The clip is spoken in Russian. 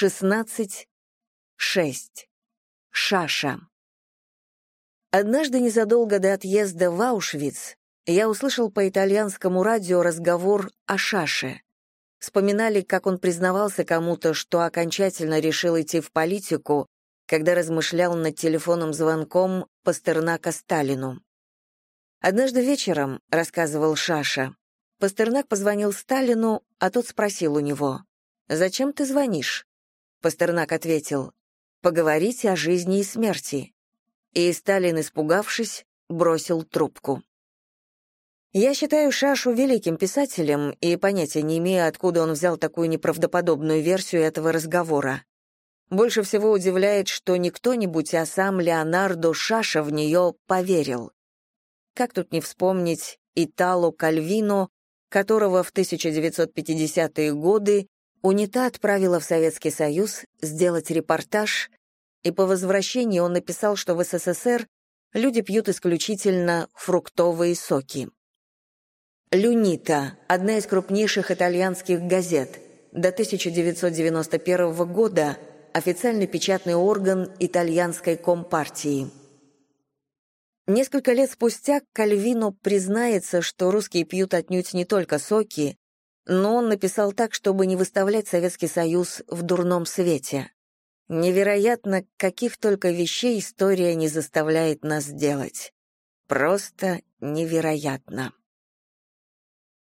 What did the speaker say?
16. 6. Шаша. Однажды незадолго до отъезда в Аушвиц я услышал по итальянскому радио разговор о Шаше. Вспоминали, как он признавался кому-то, что окончательно решил идти в политику, когда размышлял над телефонным звонком Пастернака Сталину. «Однажды вечером», — рассказывал Шаша, Пастернак позвонил Сталину, а тот спросил у него, «Зачем ты звонишь?» Пастернак ответил, «Поговорите о жизни и смерти». И Сталин, испугавшись, бросил трубку. Я считаю Шашу великим писателем и понятия не имею, откуда он взял такую неправдоподобную версию этого разговора. Больше всего удивляет, что не кто-нибудь, а сам Леонардо Шаша в нее поверил. Как тут не вспомнить Итало Кальвино, которого в 1950-е годы УНИТА отправила в Советский Союз сделать репортаж, и по возвращении он написал, что в СССР люди пьют исключительно фруктовые соки. «Люнита» — одна из крупнейших итальянских газет. До 1991 года официальный печатный орган итальянской компартии. Несколько лет спустя Кальвино признается, что русские пьют отнюдь не только соки, но он написал так, чтобы не выставлять Советский Союз в дурном свете. Невероятно, каких только вещей история не заставляет нас делать. Просто невероятно.